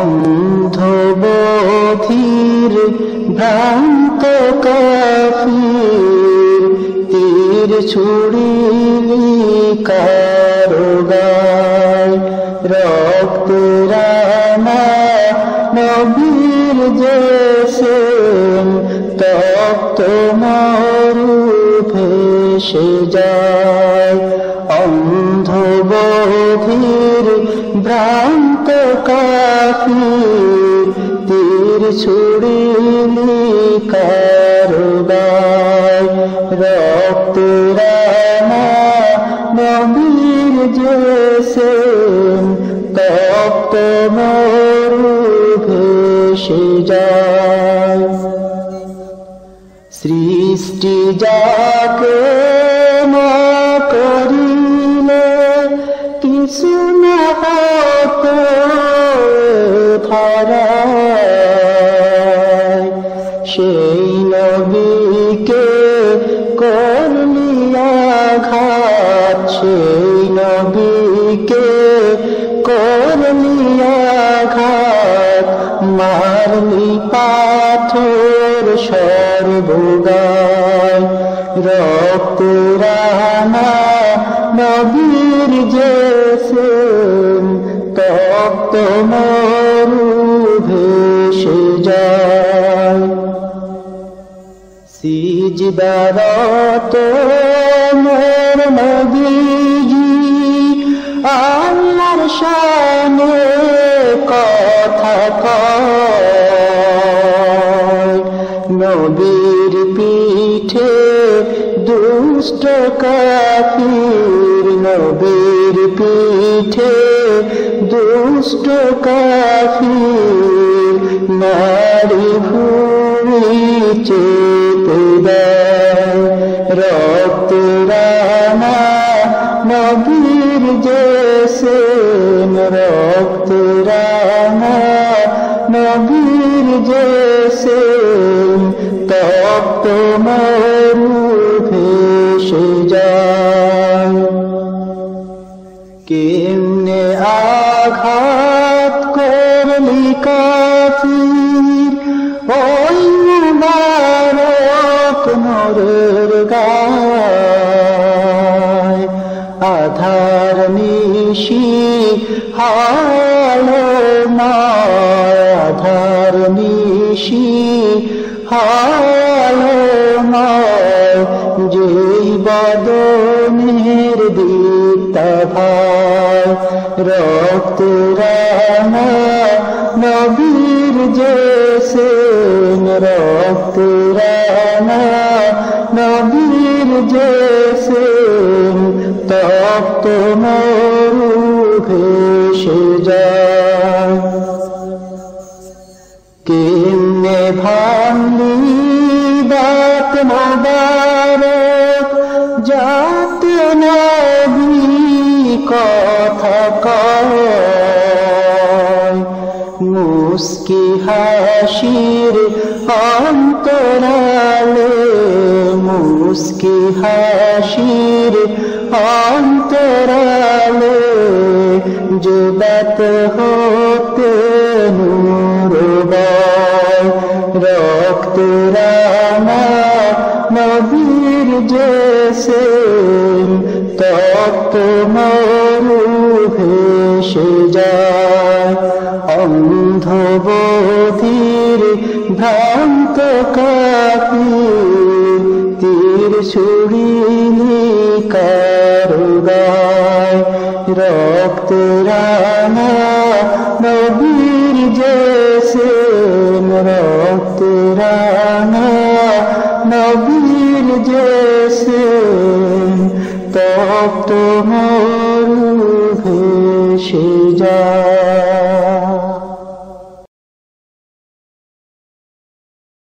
অন্ধবধির ভ্রান্ত কাফির, তীর ছুড়িলি কারোগায়। রক্ত রানা নবীর জেসে তপ্ত মরু ভেসে যায়। অন্ধবধির ভ্রান্ত কাফির তীর ছুড়িলি কারবায় রক্ত নবীর জেসে, তপ্ত মরু ভেসে যায়। সৃষ্টি যাকে করিলে কিছু না ধরায়, সেই নবীকে করলিয়া ঘাত সেই নবীকে করলিয়া ঘাত মারলি পাথর সর্বগায়। রক্ত রানা নবীর জেসে তপ্ত ভেসে যায় সিজদারত মোর নবীজি আল্লাহর শানে কথা কয়। নবীর পিঠে দুষ্ট কাফির, নবীর পিঠে দুষ্ট কাফির নারী ভূমি চেপে দেয়। রক্ত রানা নবীর জেসে রক্ত রানা নবীর জেসে তপ্ত মরু নরের গায় আধার নিশি হালো নয় আধার নিশি হালো নয় যেই বদনের দিকটা ভাই, রক্ত রানা নবীর জেসে রক্ত রানা নবীর জেসে তপ্ত মরু ভেসে যায়। কেমনে ভাঙলি দাঁত মোবারক যাত নবী কথা কয়। মুস্কি হাসির অন্তরালে মুস্কি হাসির অন্তরালে যুবত হতে নূর বয়। রক্ত রানা নবীর জেসে তপ্ত মরু ভেসে যায়। অন্ধবধির ভ্রান্ত কাপির তীর ছুড়িলি কারুগায় রক্ত রানা নবীর জেসে, রক্ত রানা নবীর জেসে, তপ্ত মরু ভেসে যায়।